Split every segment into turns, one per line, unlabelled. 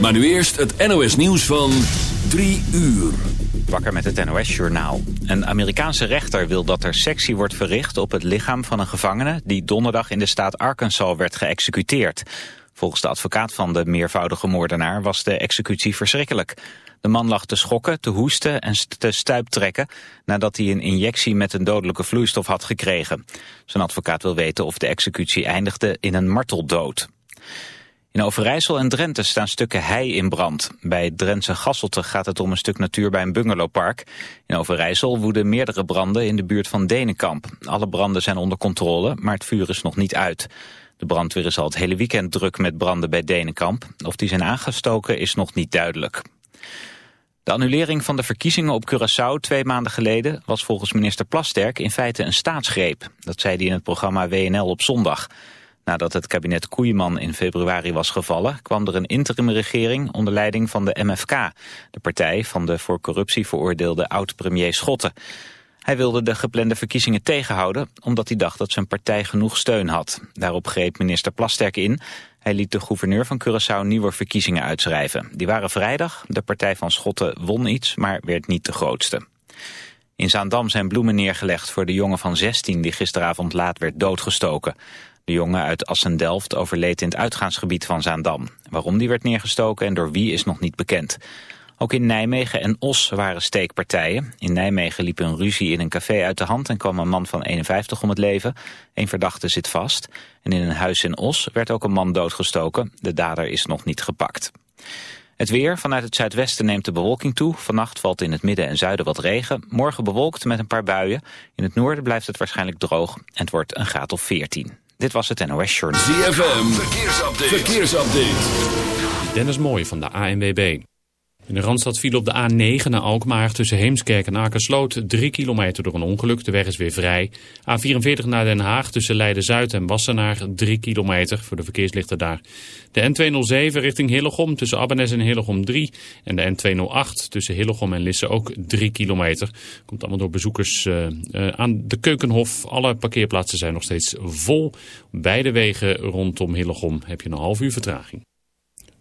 Maar nu eerst het NOS nieuws van 3 uur.
Wakker met het NOS-journaal. Een Amerikaanse rechter wil dat er sectie wordt verricht op het lichaam van een gevangene... die donderdag in de staat Arkansas werd geëxecuteerd. Volgens de advocaat van de meervoudige moordenaar was de executie verschrikkelijk. De man lag te schokken, te hoesten en te stuiptrekken... nadat hij een injectie met een dodelijke vloeistof had gekregen. Zijn advocaat wil weten of de executie eindigde in een marteldood. In Overijssel en Drenthe staan stukken hei in brand. Bij Drentse Gasselte gaat het om een stuk natuur bij een bungalowpark. In Overijssel woeden meerdere branden in de buurt van Denenkamp. Alle branden zijn onder controle, maar het vuur is nog niet uit. De brandweer is al het hele weekend druk met branden bij Denenkamp. Of die zijn aangestoken is nog niet duidelijk. De annulering van de verkiezingen op Curaçao twee maanden geleden... was volgens minister Plasterk in feite een staatsgreep. Dat zei hij in het programma WNL op zondag. Nadat het kabinet Koeiman in februari was gevallen... kwam er een interimregering onder leiding van de MFK... de partij van de voor corruptie veroordeelde oud-premier Schotten. Hij wilde de geplande verkiezingen tegenhouden... omdat hij dacht dat zijn partij genoeg steun had. Daarop greep minister Plasterk in. Hij liet de gouverneur van Curaçao nieuwe verkiezingen uitschrijven. Die waren vrijdag. De partij van Schotten won iets, maar werd niet de grootste. In Zaandam zijn bloemen neergelegd voor de jongen van 16... die gisteravond laat werd doodgestoken. De jongen uit Assendelft overleed in het uitgaansgebied van Zaandam. Waarom die werd neergestoken en door wie is nog niet bekend. Ook in Nijmegen en Os waren steekpartijen. In Nijmegen liep een ruzie in een café uit de hand en kwam een man van 51 om het leven. Een verdachte zit vast. En in een huis in Os werd ook een man doodgestoken. De dader is nog niet gepakt. Het weer. Vanuit het zuidwesten neemt de bewolking toe. Vannacht valt in het midden en zuiden wat regen. Morgen bewolkt met een paar buien. In het noorden blijft het waarschijnlijk droog. En het wordt een graad of 14. Dit was het NOS Journal.
ZFM. Verkeersupdate. Verkeersupdate.
Dennis Mooij van de ANWB. In de Randstad viel op de A9 naar Alkmaar tussen Heemskerk en Akersloot 3 kilometer door een ongeluk. De weg is weer vrij. A44 naar Den Haag tussen Leiden-Zuid en Wassenaar 3 kilometer voor de verkeerslichten daar. De N207 richting Hillegom tussen Abbenes en Hillegom 3. En de N208 tussen Hillegom en Lisse ook 3 kilometer. Komt allemaal door bezoekers uh, uh, aan de Keukenhof. Alle parkeerplaatsen zijn nog steeds vol. Beide wegen rondom Hillegom heb je een half uur vertraging.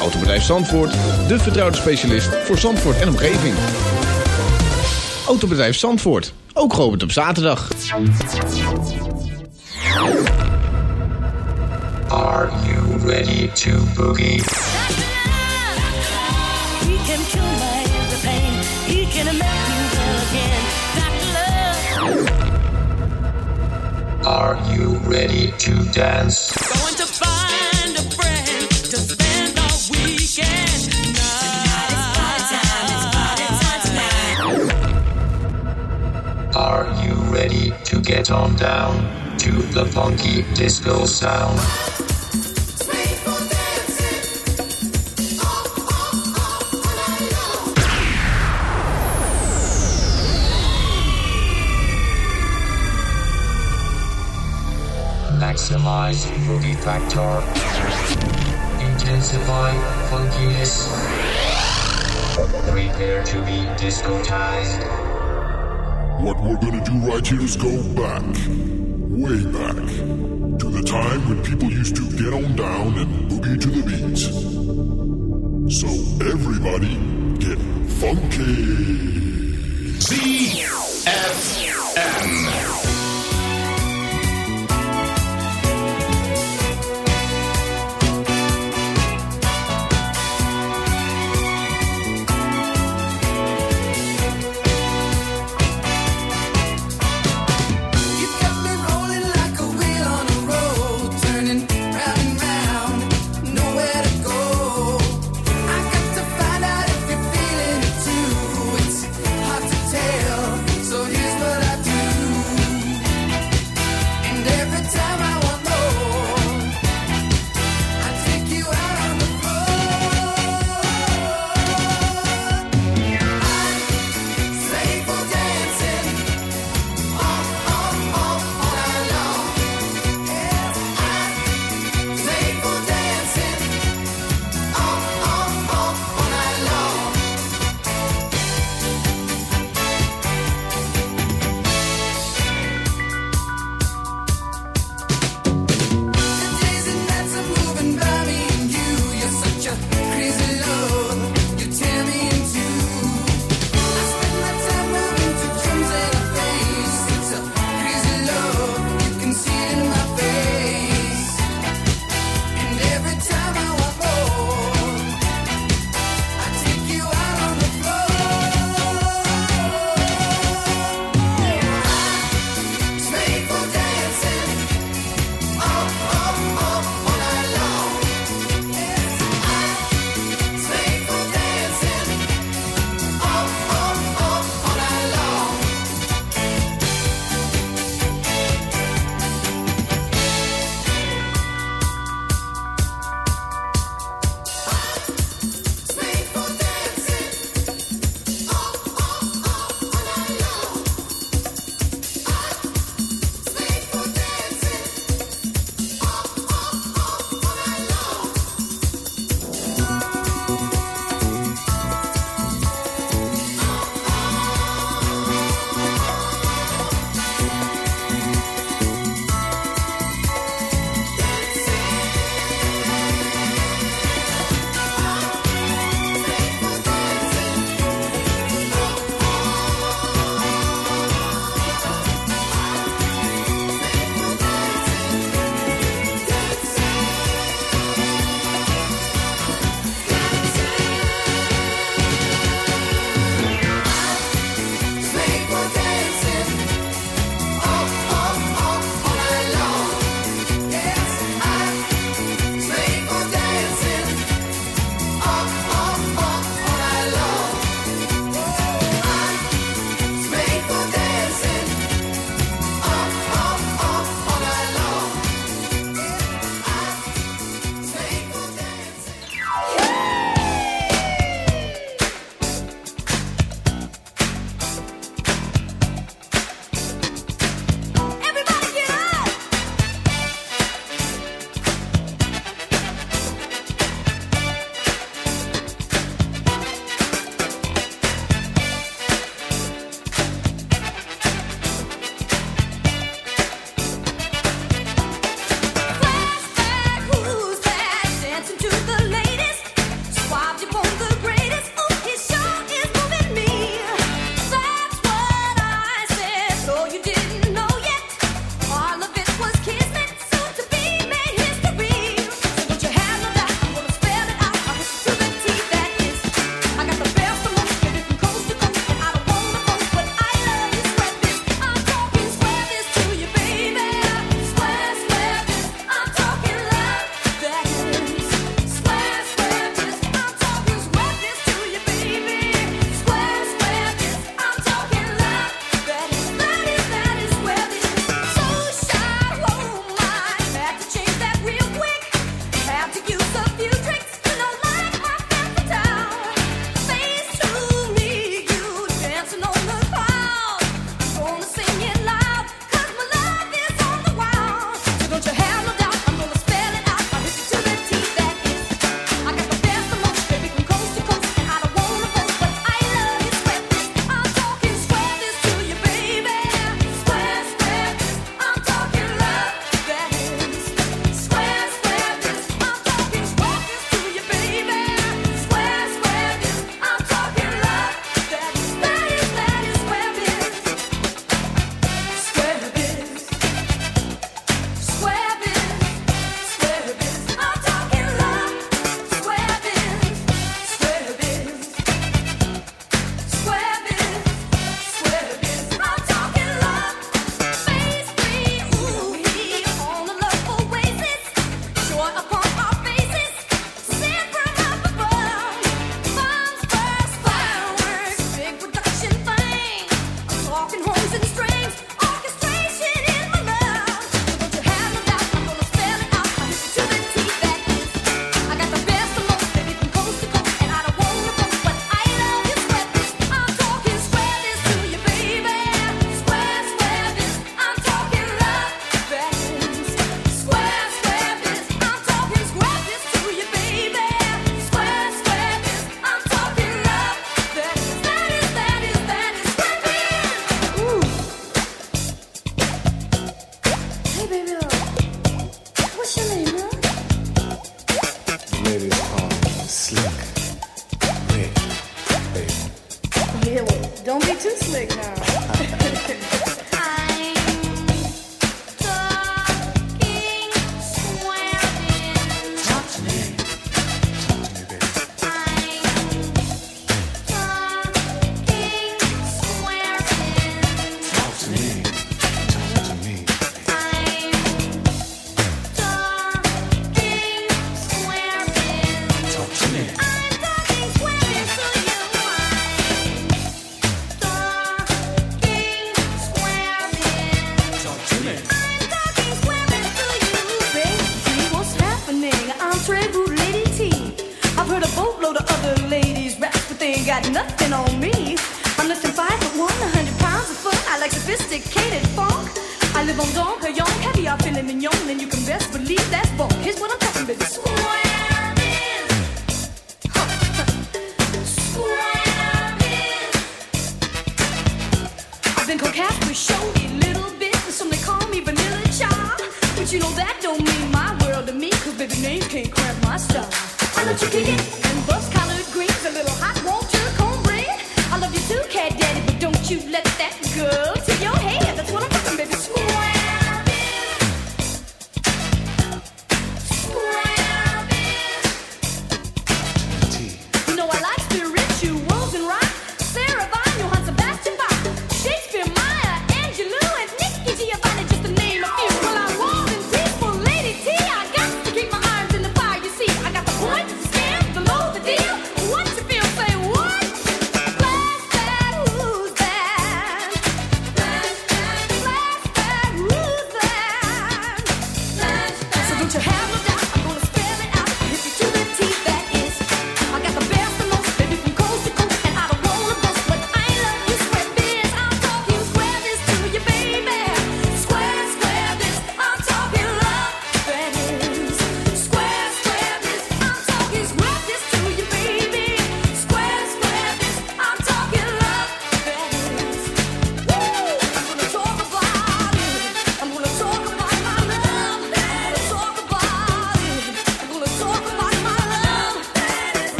Autobedrijf Zandvoort, de vertrouwde specialist voor Zandvoort en omgeving. Autobedrijf Zandvoort, ook geopend op zaterdag.
Are you ready to boogie?
He can kill my every pain. He can make me well again. Dr. Love.
Are you ready to dance? Get on down to the funky disco sound? Maximize boogie factor. Intensify funkiness. Prepare to be discotized.
What we're gonna do right here is go back, way back, to the time when people used to get on down and boogie to the beat. So everybody get funky.
ZFM.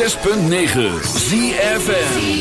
106.9 ZFM.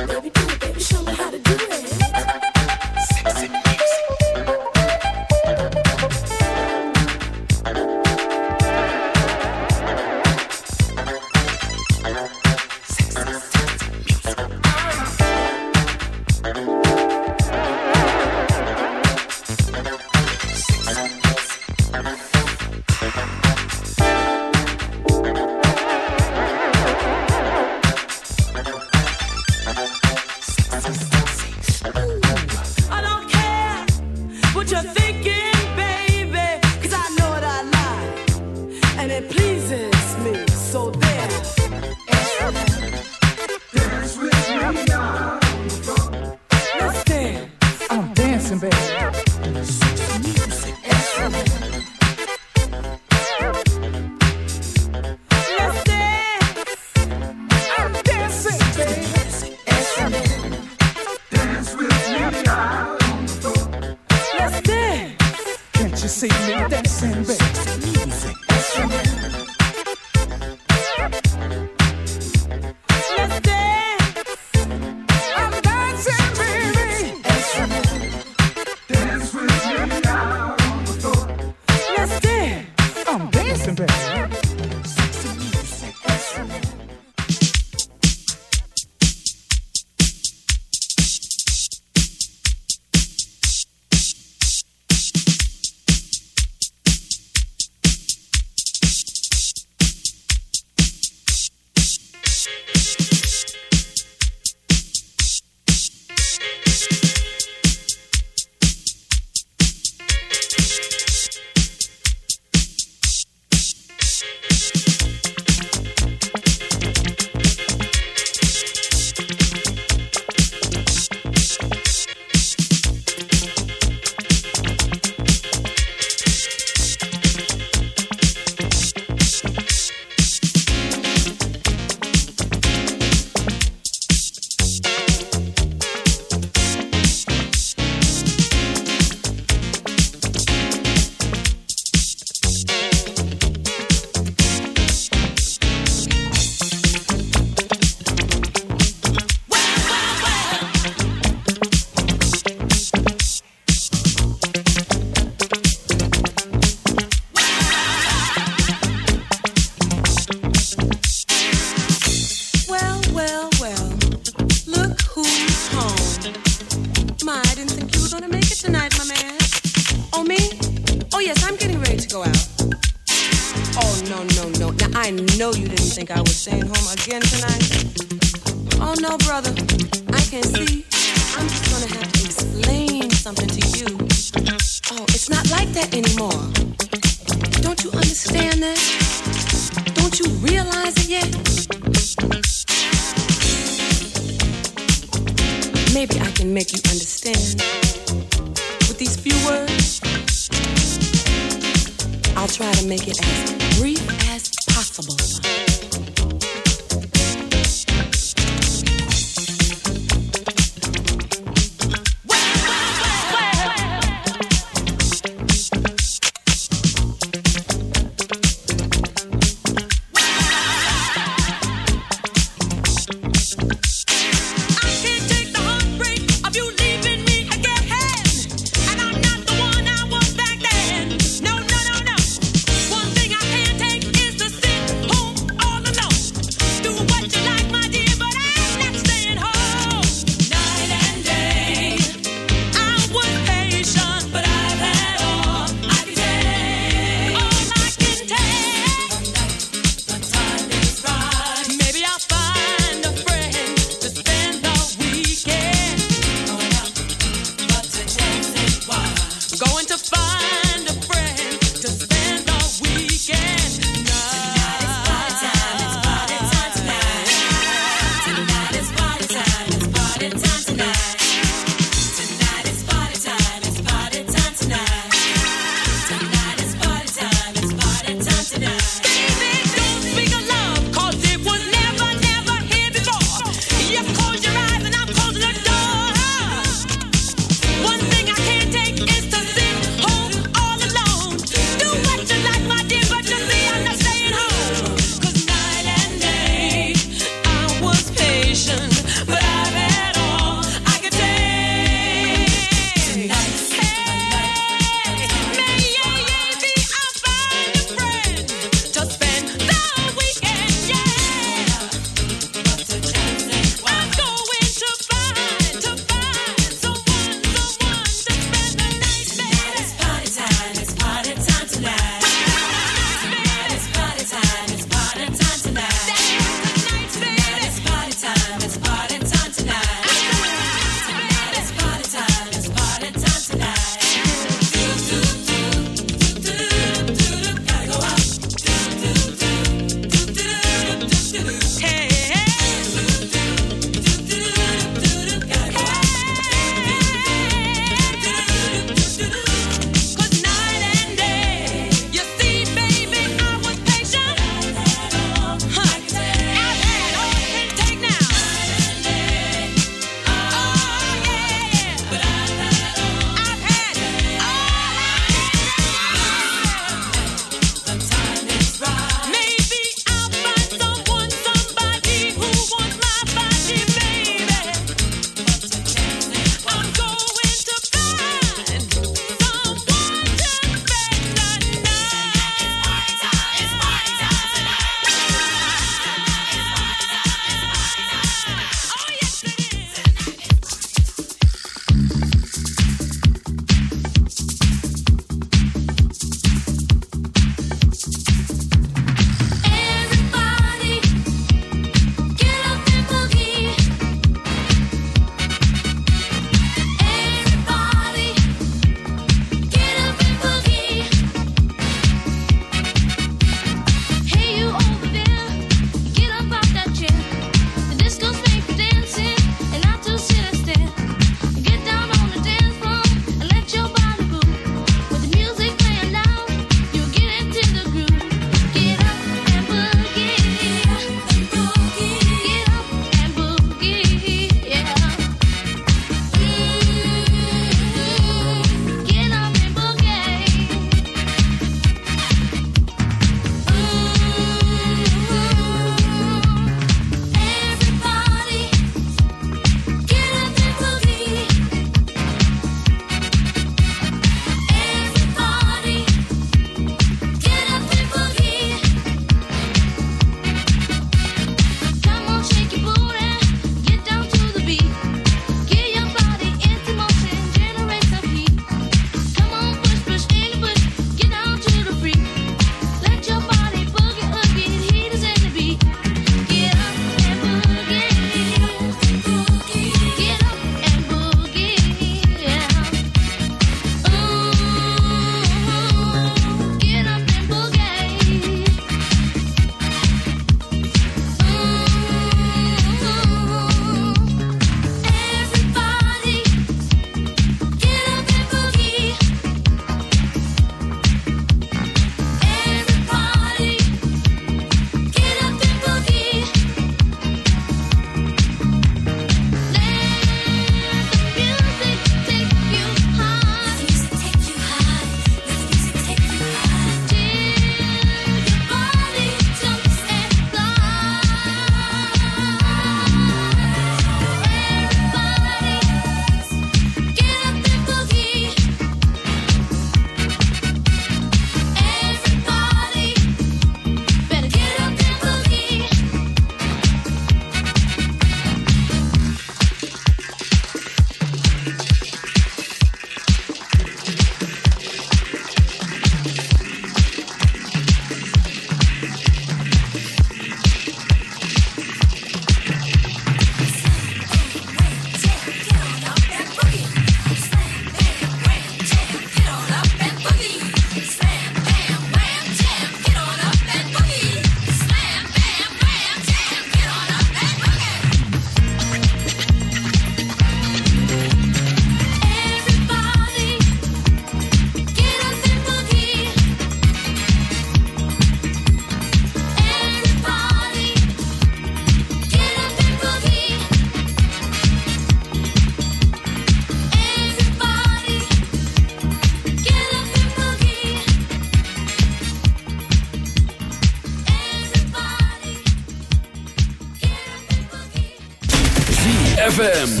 ZFM.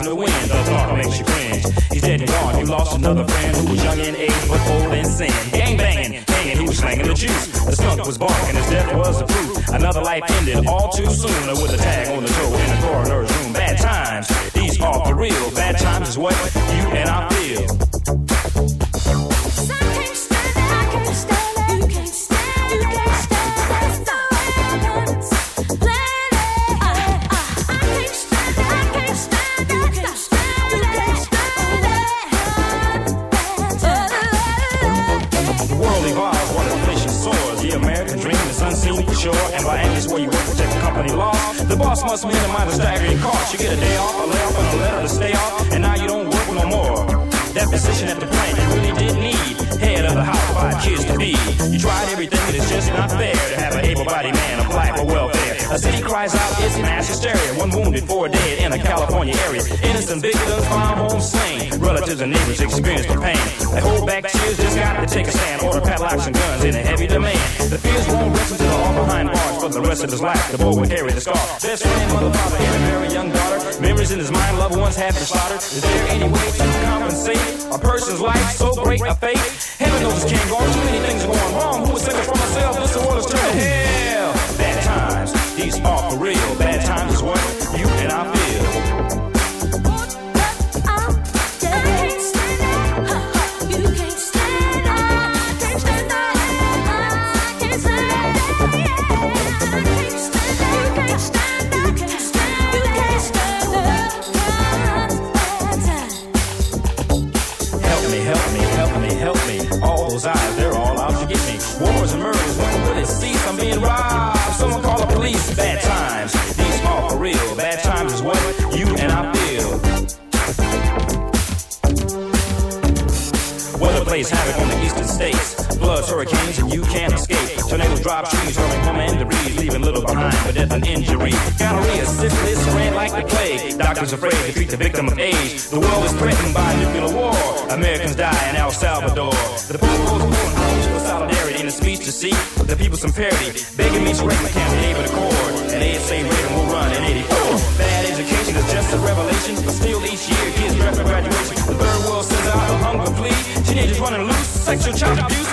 In the wind. The thought makes you cringe. He's dead and gone. You lost another friend who was young in age, but old in sin. Gang banging, hanging, he was slanging the juice. The skunk was barking, his death was the proof. Another life ended all too soon with a tag on the toe in the coroner's room. Bad times, these are for real. Bad times is what area. Innocent victims found home slain. Relatives and neighbors experience the pain. They hold back tears, just got to take a stand. Order padlocks and guns in a heavy demand. The fears won't rest until all behind bars. For the rest of his life, the boy will carry the scar. Best friend, mother, father, and a very young daughter. Memories in his mind, loved ones have been slaughtered. Is there any way to compensate a person's life so great a fate? Heaven knows it can't go on. Too many things are going wrong. Who was thinking for myself? This world is turned to hell. Bad times, these are for real. Injury. Gonorrhea, syphilis, ran like the plague. Doctors afraid to treat the victim of age. The world is threatened by nuclear war. Americans die in El Salvador. The goes pulling homes for solidarity in a speech to see the people some parity. Begging me to break my camp, David Accord. And ASA Reagan will run in 84. Bad education is just a revelation, but still each year kids draft for graduation. The third world sends out a hunger plea. Teenagers running loose, sexual child abuse.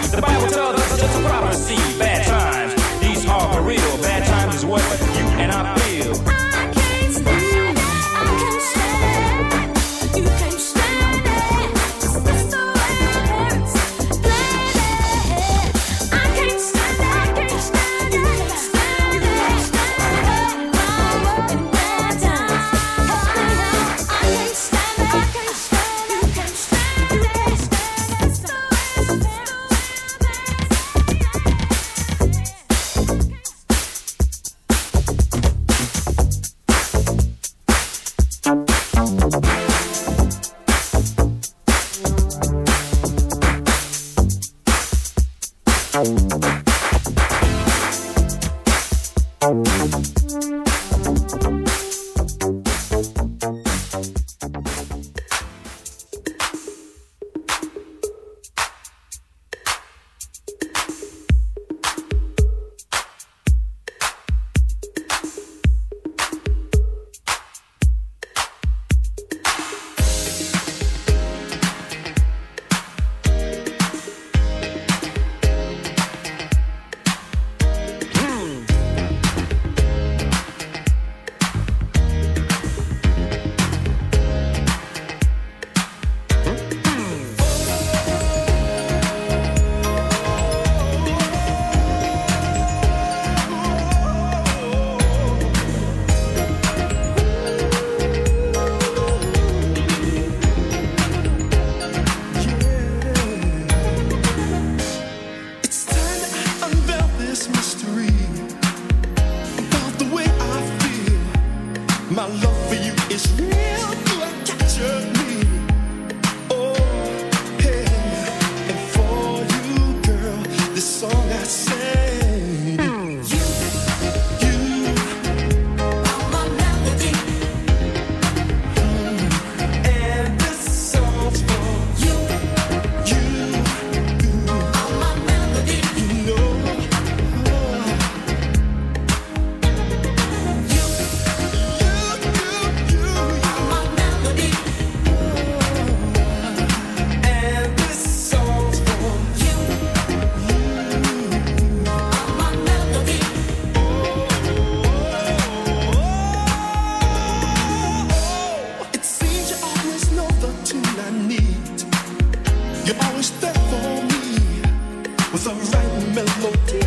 melody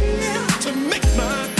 to make my